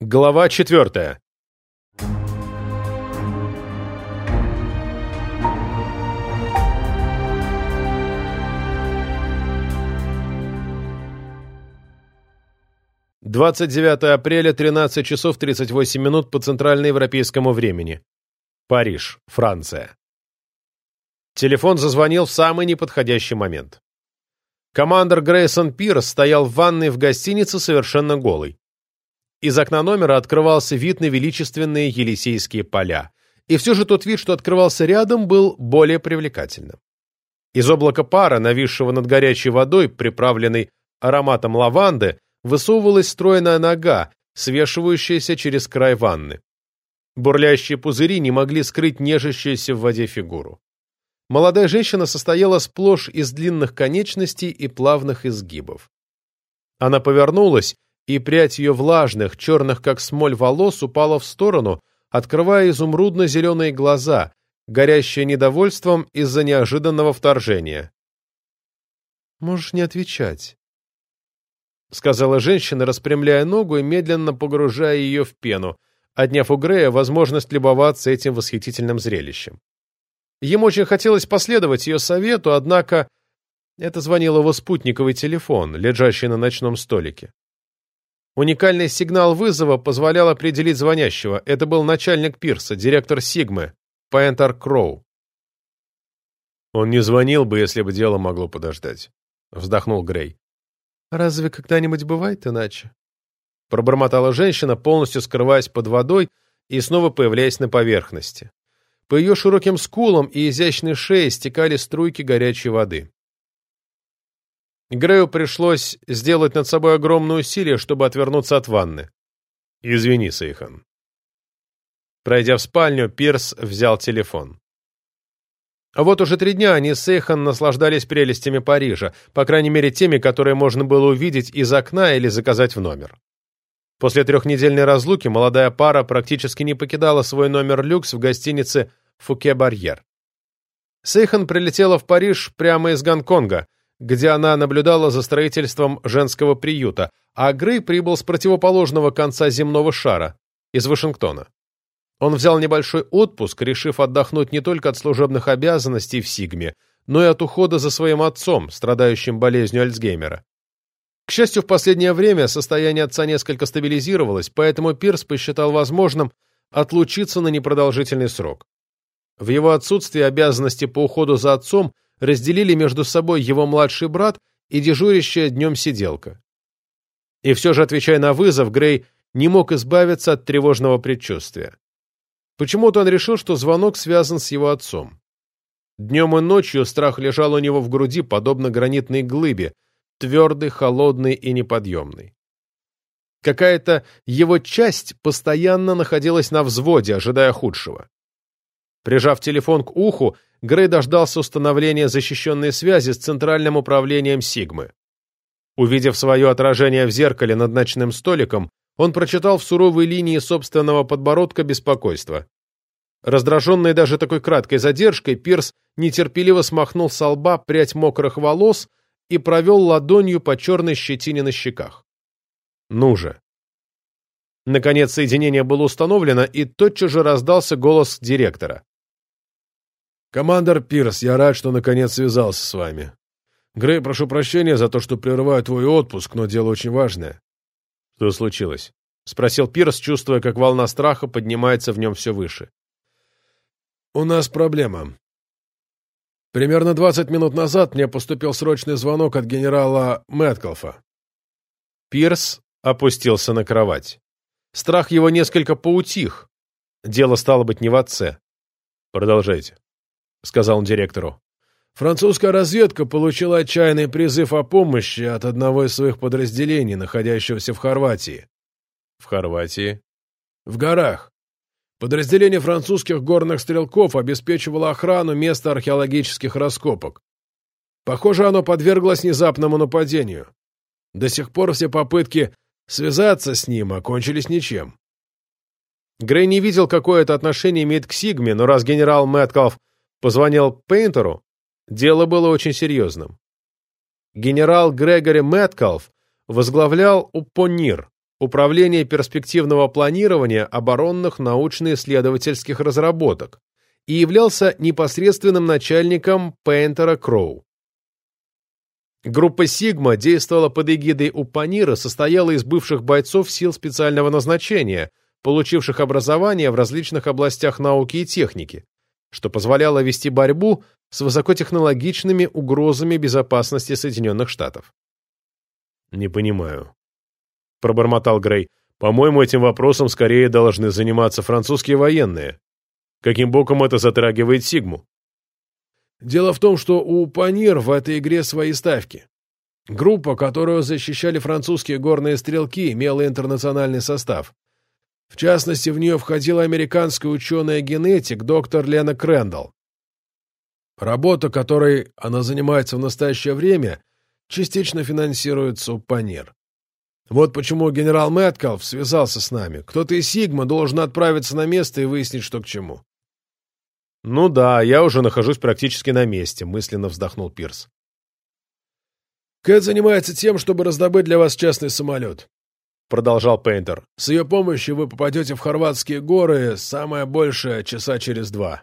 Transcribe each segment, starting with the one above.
Глава четвертая. Двадцать девятое апреля, тринадцать часов тридцать восемь минут по центральноевропейскому времени. Париж, Франция. Телефон зазвонил в самый неподходящий момент. Командор Грейсон Пирс стоял в ванной в гостинице совершенно голый. Из окна номера открывался вид на величественные Елисейские поля. И все же тот вид, что открывался рядом, был более привлекательным. Из облака пара, нависшего над горячей водой, приправленной ароматом лаванды, высовывалась стройная нога, свешивающаяся через край ванны. Бурлящие пузыри не могли скрыть нежащуюся в воде фигуру. Молодая женщина состояла сплошь из длинных конечностей и плавных изгибов. Она повернулась и прядь ее влажных, черных как смоль волос упала в сторону, открывая изумрудно-зеленые глаза, горящие недовольством из-за неожиданного вторжения. «Можешь не отвечать», — сказала женщина, распрямляя ногу и медленно погружая ее в пену, отняв у Грея возможность любоваться этим восхитительным зрелищем. Ему очень хотелось последовать ее совету, однако это звонил его спутниковый телефон, лежащий на ночном столике. Уникальный сигнал вызова позволял определить звонящего. Это был начальник пирса, директор Сигмы, Пентер Кроу. «Он не звонил бы, если бы дело могло подождать», — вздохнул Грей. «Разве когда-нибудь бывает иначе?» Пробормотала женщина, полностью скрываясь под водой и снова появляясь на поверхности. По ее широким скулам и изящной шее стекали струйки горячей воды. Грею пришлось сделать над собой огромное усилие, чтобы отвернуться от ванны. «Извини, Сейхан». Пройдя в спальню, Пирс взял телефон. А вот уже три дня они с Сейхан наслаждались прелестями Парижа, по крайней мере теми, которые можно было увидеть из окна или заказать в номер. После трехнедельной разлуки молодая пара практически не покидала свой номер люкс в гостинице «Фуке-Барьер». Сейхан прилетела в Париж прямо из Гонконга, где она наблюдала за строительством женского приюта, а Грей прибыл с противоположного конца земного шара, из Вашингтона. Он взял небольшой отпуск, решив отдохнуть не только от служебных обязанностей в Сигме, но и от ухода за своим отцом, страдающим болезнью Альцгеймера. К счастью, в последнее время состояние отца несколько стабилизировалось, поэтому Пирс посчитал возможным отлучиться на непродолжительный срок. В его отсутствие обязанности по уходу за отцом разделили между собой его младший брат и дежурящая днем сиделка. И все же, отвечая на вызов, Грей не мог избавиться от тревожного предчувствия. Почему-то он решил, что звонок связан с его отцом. Днем и ночью страх лежал у него в груди, подобно гранитной глыбе, твердый, холодный и неподъемный. Какая-то его часть постоянно находилась на взводе, ожидая худшего. Прижав телефон к уху, Грей дождался установления защищенной связи с Центральным управлением Сигмы. Увидев свое отражение в зеркале над ночным столиком, он прочитал в суровой линии собственного подбородка беспокойство. Раздраженный даже такой краткой задержкой, Пирс нетерпеливо смахнул со лба прядь мокрых волос и провел ладонью по черной щетине на щеках. «Ну же!» Наконец соединение было установлено, и тотчас же раздался голос директора. «Командор Пирс, я рад, что наконец связался с вами. Грей, прошу прощения за то, что прерываю твой отпуск, но дело очень важное». «Что случилось?» — спросил Пирс, чувствуя, как волна страха поднимается в нем все выше. «У нас проблема. Примерно двадцать минут назад мне поступил срочный звонок от генерала Мэткалфа». Пирс опустился на кровать. Страх его несколько поутих. Дело стало быть не в отце. «Продолжайте». — сказал он директору. Французская разведка получила отчаянный призыв о помощи от одного из своих подразделений, находящегося в Хорватии. В Хорватии? В горах. Подразделение французских горных стрелков обеспечивало охрану места археологических раскопок. Похоже, оно подверглось внезапному нападению. До сих пор все попытки связаться с ним окончились ничем. Грей не видел, какое это отношение имеет к Сигме, но раз генерал Мэткалф позвонил Пейнтеру, дело было очень серьезным. Генерал Грегори Мэткалф возглавлял Упонир, Управление перспективного планирования оборонных научно-исследовательских разработок и являлся непосредственным начальником Пейнтера Кроу. Группа «Сигма» действовала под эгидой Упанира, состояла из бывших бойцов сил специального назначения, получивших образование в различных областях науки и техники, что позволяло вести борьбу с высокотехнологичными угрозами безопасности Соединенных Штатов. «Не понимаю», — пробормотал Грей. «По-моему, этим вопросом скорее должны заниматься французские военные. Каким боком это затрагивает Сигму?» Дело в том, что у Панир в этой игре свои ставки. Группа, которую защищали французские горные стрелки, имела интернациональный состав. В частности, в нее входила американская ученая-генетик доктор Лена Крэндалл. Работа, которой она занимается в настоящее время, частично финансируется у Панир. Вот почему генерал Мэткалф связался с нами. Кто-то из Сигма должен отправиться на место и выяснить, что к чему. «Ну да, я уже нахожусь практически на месте», — мысленно вздохнул Пирс. «Кэт занимается тем, чтобы раздобыть для вас частный самолет», — продолжал Пейнтер. «С ее помощью вы попадете в Хорватские горы самое большее часа через два».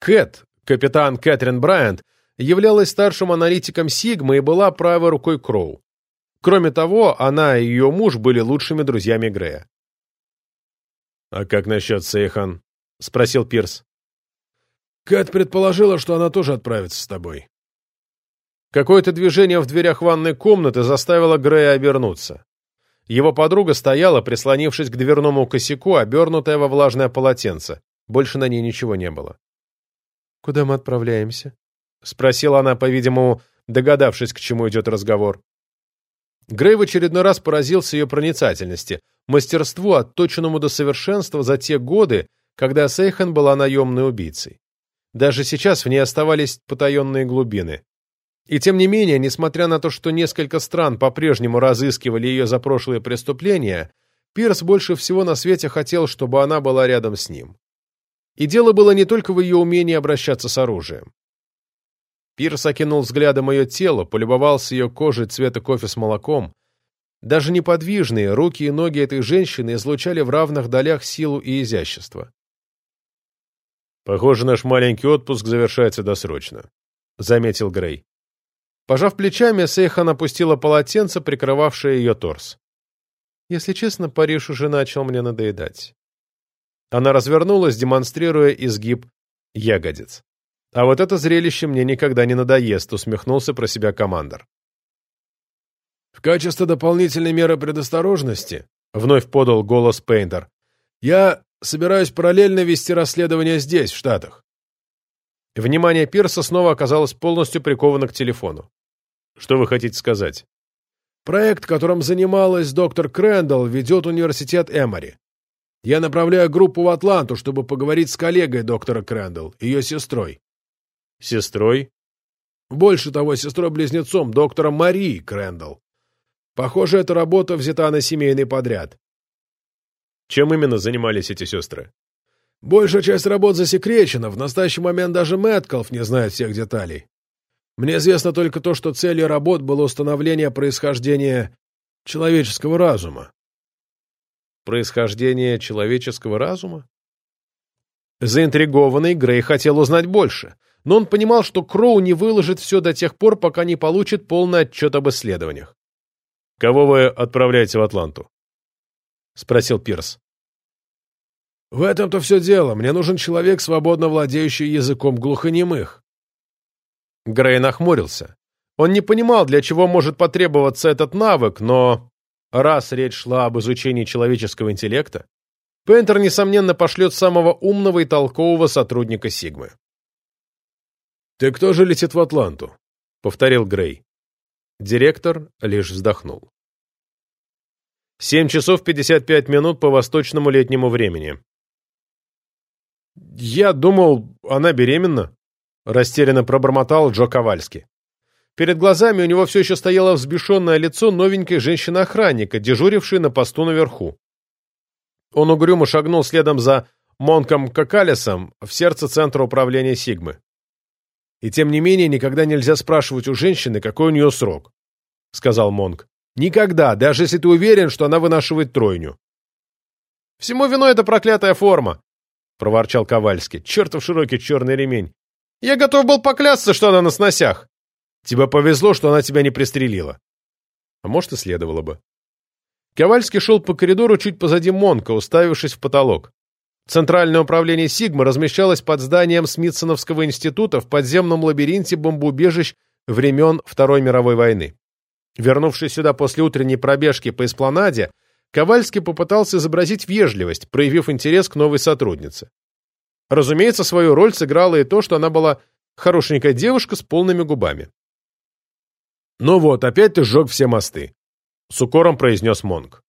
Кэт, капитан Кэтрин Брайант, являлась старшим аналитиком Сигмы и была правой рукой Кроу. Кроме того, она и ее муж были лучшими друзьями Грея. «А как насчет Сейхан?» — спросил Пирс. «Кэт предположила, что она тоже отправится с тобой». Какое-то движение в дверях ванной комнаты заставило Грея обернуться. Его подруга стояла, прислонившись к дверному косяку, обернутая во влажное полотенце. Больше на ней ничего не было. «Куда мы отправляемся?» — спросила она, по-видимому, догадавшись, к чему идет разговор. Грей в очередной раз поразился ее проницательности, мастерству, отточенному до совершенства за те годы, когда Сейхан была наемной убийцей. Даже сейчас в ней оставались потаенные глубины. И тем не менее, несмотря на то, что несколько стран по-прежнему разыскивали ее за прошлые преступления, Пирс больше всего на свете хотел, чтобы она была рядом с ним. И дело было не только в ее умении обращаться с оружием. Пирс окинул взглядом ее тело, полюбовался ее кожей цвета кофе с молоком. Даже неподвижные руки и ноги этой женщины излучали в равных долях силу и изящество. «Похоже, наш маленький отпуск завершается досрочно», — заметил Грей. Пожав плечами, Сейхан опустила полотенце, прикрывавшее ее торс. «Если честно, Париж уже начал мне надоедать». Она развернулась, демонстрируя изгиб ягодиц. «А вот это зрелище мне никогда не надоест», — усмехнулся про себя командор. «В качестве дополнительной меры предосторожности», — вновь подал голос Пейнтер, «я собираюсь параллельно вести расследование здесь, в Штатах. Внимание Пирса снова оказалось полностью приковано к телефону. Что вы хотите сказать? Проект, которым занималась доктор Крэндалл, ведет университет Эмори. Я направляю группу в Атланту, чтобы поговорить с коллегой доктора Крэндалл, ее сестрой. Сестрой? Больше того, сестрой-близнецом, доктором Марии Крэндалл. Похоже, эта работа взята на семейный подряд. Чем именно занимались эти сестры? Большая часть работ засекречена, в настоящий момент даже Мэткалф не знает всех деталей. Мне известно только то, что целью работ было установление происхождения человеческого разума. Происхождение человеческого разума? Заинтригованный, Грей хотел узнать больше, но он понимал, что Кроу не выложит все до тех пор, пока не получит полный отчет об исследованиях. «Кого вы отправляете в Атланту?» — спросил Пирс. В этом-то все дело. Мне нужен человек, свободно владеющий языком глухонемых. Грей нахмурился. Он не понимал, для чего может потребоваться этот навык, но раз речь шла об изучении человеческого интеллекта, Пейнтер, несомненно, пошлет самого умного и толкового сотрудника Сигмы. «Ты кто же летит в Атланту?» — повторил Грей. Директор лишь вздохнул. «Семь часов пятьдесят пять минут по восточному летнему времени. «Я думал, она беременна», — растерянно пробормотал Джо Ковальски. Перед глазами у него все еще стояло взбешенное лицо новенькой женщины-охранника, дежурившей на посту наверху. Он угрюмо шагнул следом за Монком Какалесом в сердце центра управления Сигмы. «И тем не менее никогда нельзя спрашивать у женщины, какой у нее срок», — сказал Монк. Никогда, даже если ты уверен, что она вынашивает тройню. Всему виной эта проклятая форма, — проворчал Ковальский. Чертов широкий черный ремень. Я готов был поклясться, что она на сносях. Тебе повезло, что она тебя не пристрелила. А может, и следовало бы. Ковальский шел по коридору чуть позади Монка, уставившись в потолок. Центральное управление «Сигма» размещалось под зданием Смитсоновского института в подземном лабиринте бомбоубежищ времен Второй мировой войны. Вернувшись сюда после утренней пробежки по эспланаде, Ковальский попытался изобразить вежливость, проявив интерес к новой сотруднице. Разумеется, свою роль сыграло и то, что она была хорошенькая девушка с полными губами. «Ну вот, опять ты сжег все мосты», — с укором произнес Монг.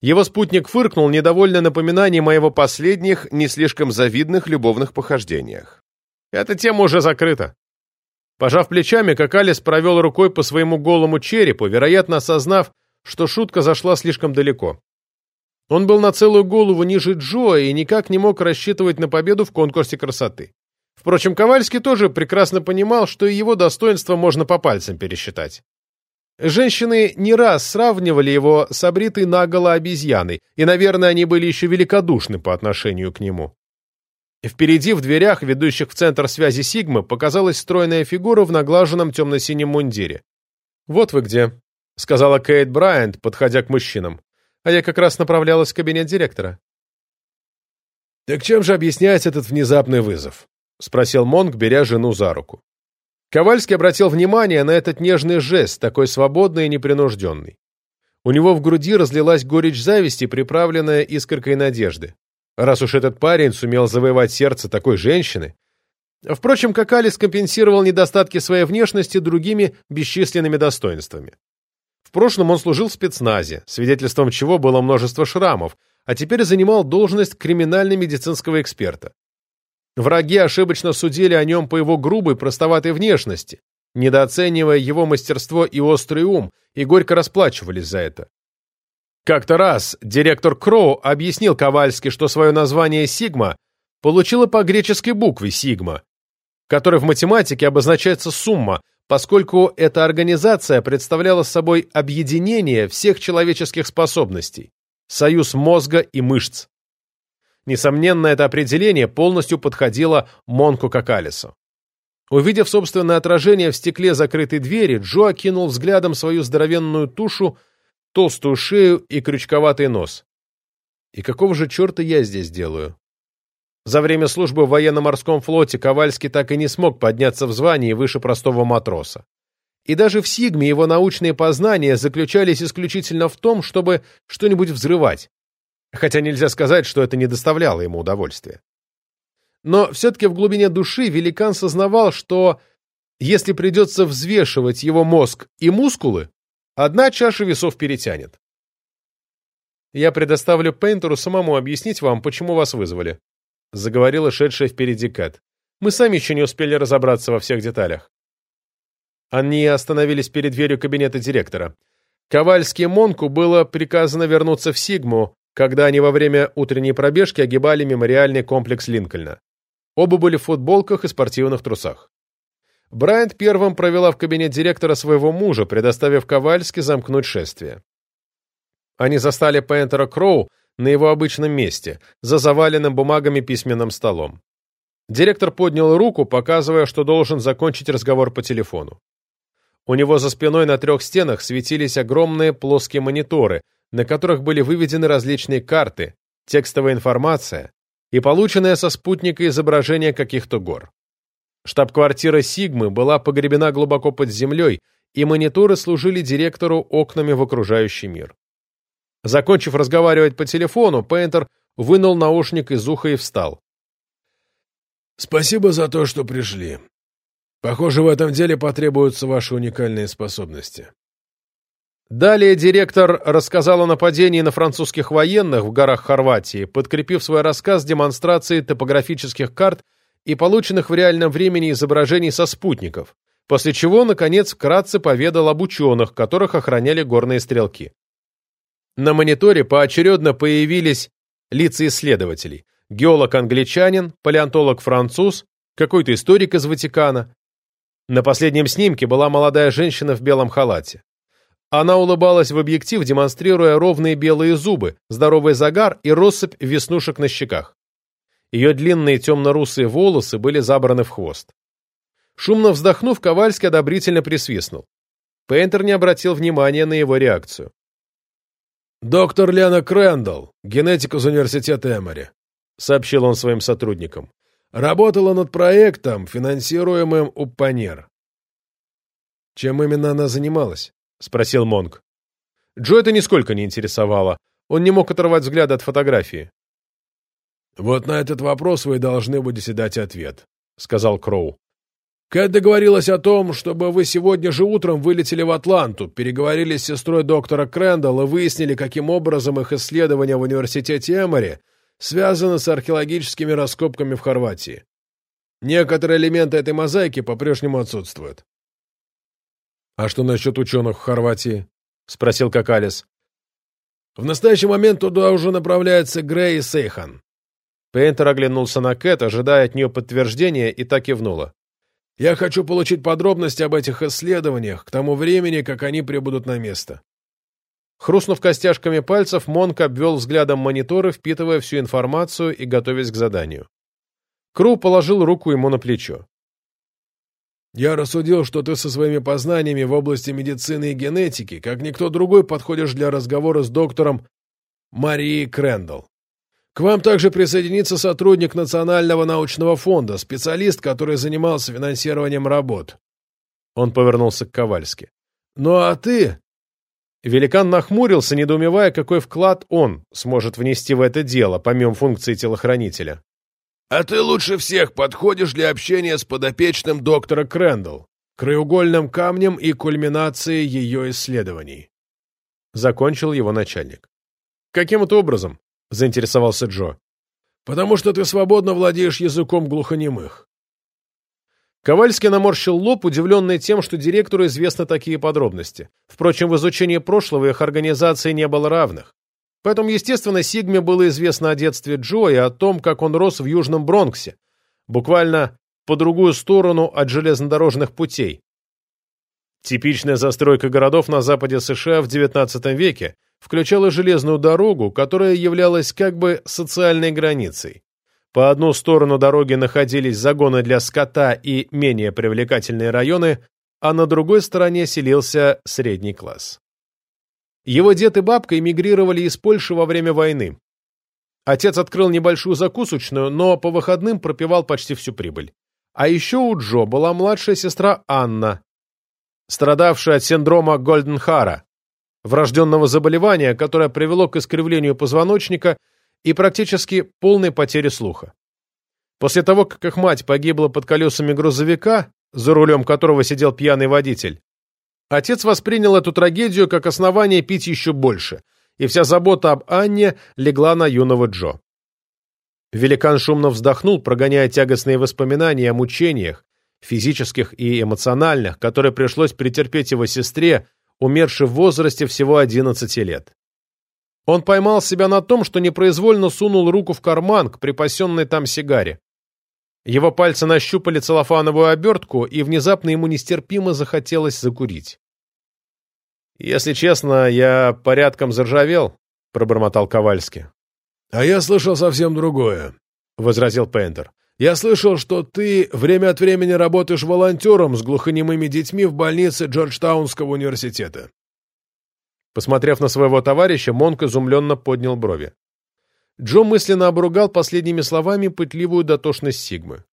Его спутник фыркнул, недовольно напоминанием моего последних, не слишком завидных любовных похождениях. «Эта тема уже закрыта». Пожав плечами, Какалис провел рукой по своему голому черепу, вероятно, осознав, что шутка зашла слишком далеко. Он был на целую голову ниже Джоа и никак не мог рассчитывать на победу в конкурсе красоты. Впрочем, Ковальский тоже прекрасно понимал, что и его достоинство можно по пальцам пересчитать. Женщины не раз сравнивали его с обритой наголо обезьяной, и, наверное, они были еще великодушны по отношению к нему. Впереди, в дверях, ведущих в центр связи Сигмы, показалась стройная фигура в наглаженном темно-синем мундире. «Вот вы где», — сказала Кейт Брайант, подходя к мужчинам а я как раз направлялась в кабинет директора. «Так чем же объяснять этот внезапный вызов?» — спросил Монг, беря жену за руку. Ковальский обратил внимание на этот нежный жест, такой свободный и непринужденный. У него в груди разлилась горечь зависти, приправленная искоркой надежды. Раз уж этот парень сумел завоевать сердце такой женщины... Впрочем, Какалис компенсировал недостатки своей внешности другими бесчисленными достоинствами. В прошлом он служил в спецназе, свидетельством чего было множество шрамов, а теперь занимал должность криминально-медицинского эксперта. Враги ошибочно судили о нем по его грубой, простоватой внешности, недооценивая его мастерство и острый ум, и горько расплачивались за это. Как-то раз директор Кроу объяснил Ковальски, что свое название «Сигма» получило по греческой букве «Сигма», которая в математике обозначается «сумма», поскольку эта организация представляла собой объединение всех человеческих способностей, союз мозга и мышц. Несомненно, это определение полностью подходило Монку Какалису. Увидев собственное отражение в стекле закрытой двери, Джо окинул взглядом свою здоровенную тушу, толстую шею и крючковатый нос. И какого же черта я здесь делаю? За время службы в военно-морском флоте Ковальский так и не смог подняться в звании выше простого матроса. И даже в Сигме его научные познания заключались исключительно в том, чтобы что-нибудь взрывать. Хотя нельзя сказать, что это не доставляло ему удовольствия. Но все-таки в глубине души великан сознавал, что если придется взвешивать его мозг и мускулы, одна чаша весов перетянет. Я предоставлю Пейнтеру самому объяснить вам, почему вас вызвали. — заговорила шедшая впереди Кэт. «Мы сами еще не успели разобраться во всех деталях». Они остановились перед дверью кабинета директора. Ковальски и Монку было приказано вернуться в Сигму, когда они во время утренней пробежки огибали мемориальный комплекс Линкольна. Оба были в футболках и спортивных трусах. Брайант первым провела в кабинет директора своего мужа, предоставив Ковальски замкнуть шествие. Они застали Пентера Кроу на его обычном месте, за заваленным бумагами письменным столом. Директор поднял руку, показывая, что должен закончить разговор по телефону. У него за спиной на трех стенах светились огромные плоские мониторы, на которых были выведены различные карты, текстовая информация и полученное со спутника изображение каких-то гор. Штаб-квартира Сигмы была погребена глубоко под землей, и мониторы служили директору окнами в окружающий мир. Закончив разговаривать по телефону, Пейнтер вынул наушник из уха и встал. «Спасибо за то, что пришли. Похоже, в этом деле потребуются ваши уникальные способности». Далее директор рассказал о нападении на французских военных в горах Хорватии, подкрепив свой рассказ демонстрацией топографических карт и полученных в реальном времени изображений со спутников, после чего, наконец, вкратце поведал об ученых, которых охраняли горные стрелки. На мониторе поочередно появились лица исследователей. Геолог-англичанин, палеонтолог-француз, какой-то историк из Ватикана. На последнем снимке была молодая женщина в белом халате. Она улыбалась в объектив, демонстрируя ровные белые зубы, здоровый загар и россыпь веснушек на щеках. Ее длинные темно-русые волосы были забраны в хвост. Шумно вздохнув, Ковальский одобрительно присвистнул. Пейнтер не обратил внимания на его реакцию. «Доктор Лена Крэндалл, генетик из университета Эмори», — сообщил он своим сотрудникам. «Работала над проектом, финансируемым УПАНЕР». «Чем именно она занималась?» — спросил Монг. Джо это нисколько не интересовало. Он не мог оторвать взгляд от фотографии. «Вот на этот вопрос вы должны будете дать ответ», — сказал Кроу. Кэт договорилась о том, чтобы вы сегодня же утром вылетели в Атланту, переговорили с сестрой доктора Крэндалл и выяснили, каким образом их исследования в университете Эмори связаны с археологическими раскопками в Хорватии. Некоторые элементы этой мозаики по-прежнему отсутствуют. «А что насчет ученых в Хорватии?» — спросил Какалис. «В настоящий момент туда уже направляются Грей и Сейхан». Пейнтер оглянулся на Кэт, ожидая от нее подтверждения, и так кивнула. Я хочу получить подробности об этих исследованиях к тому времени, как они прибудут на место. Хрустнув костяшками пальцев, Монк обвел взглядом мониторы, впитывая всю информацию и готовясь к заданию. Кру положил руку ему на плечо. «Я рассудил, что ты со своими познаниями в области медицины и генетики, как никто другой, подходишь для разговора с доктором Марией Крэндалл. К вам также присоединится сотрудник Национального научного фонда, специалист, который занимался финансированием работ. Он повернулся к Ковальски. Ну а ты? Великан нахмурился, недоумевая, какой вклад он сможет внести в это дело, помимо функции телохранителя. А ты лучше всех подходишь для общения с подопечным доктора Крэндалл, краеугольным камнем и кульминацией ее исследований. Закончил его начальник. Каким это образом? — заинтересовался Джо. «Потому что ты свободно владеешь языком глухонемых». Ковальский наморщил лоб, удивленный тем, что директору известны такие подробности. Впрочем, в изучении прошлого их организации не было равных. Поэтому, естественно, Сигме было известно о детстве Джо и о том, как он рос в Южном Бронксе, буквально по другую сторону от железнодорожных путей. Типичная застройка городов на западе США в XIX веке, включала железную дорогу, которая являлась как бы социальной границей. По одну сторону дороги находились загоны для скота и менее привлекательные районы, а на другой стороне селился средний класс. Его дед и бабка эмигрировали из Польши во время войны. Отец открыл небольшую закусочную, но по выходным пропивал почти всю прибыль. А еще у Джо была младшая сестра Анна, страдавшая от синдрома Гольденхара, врожденного заболевания, которое привело к искривлению позвоночника и практически полной потере слуха. После того, как их мать погибла под колесами грузовика, за рулем которого сидел пьяный водитель, отец воспринял эту трагедию как основание пить еще больше, и вся забота об Анне легла на юного Джо. Великан шумно вздохнул, прогоняя тягостные воспоминания о мучениях, физических и эмоциональных, которые пришлось претерпеть его сестре, умерший в возрасте всего 11 лет. Он поймал себя на том, что непроизвольно сунул руку в карман к припасенной там сигаре. Его пальцы нащупали целлофановую обертку, и внезапно ему нестерпимо захотелось закурить. «Если честно, я порядком заржавел», — пробормотал Ковальский. «А я слышал совсем другое», — возразил Пейнтер. Я слышал, что ты время от времени работаешь волонтером с глухонемыми детьми в больнице Джорджтаунского университета. Посмотрев на своего товарища, Монк изумленно поднял брови. Джо мысленно обругал последними словами пытливую дотошность Сигмы.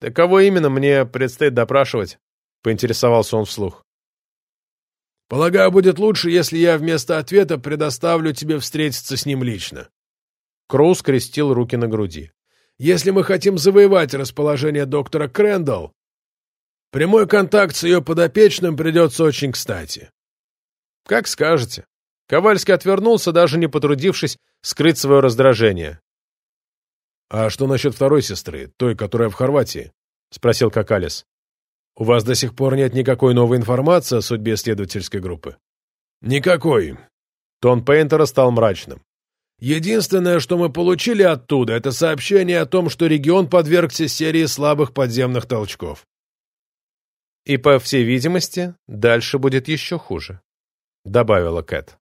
«Да кого именно мне предстоит допрашивать?» — поинтересовался он вслух. «Полагаю, будет лучше, если я вместо ответа предоставлю тебе встретиться с ним лично». Кроу скрестил руки на груди. Если мы хотим завоевать расположение доктора Крэндалл, прямой контакт с ее подопечным придется очень кстати. Как скажете. Ковальский отвернулся, даже не потрудившись скрыть свое раздражение. — А что насчет второй сестры, той, которая в Хорватии? — спросил Какалис. — У вас до сих пор нет никакой новой информации о судьбе исследовательской группы? — Никакой. Тон Пейнтера стал мрачным. Единственное, что мы получили оттуда, это сообщение о том, что регион подвергся серии слабых подземных толчков. И, по всей видимости, дальше будет еще хуже», — добавила Кэт.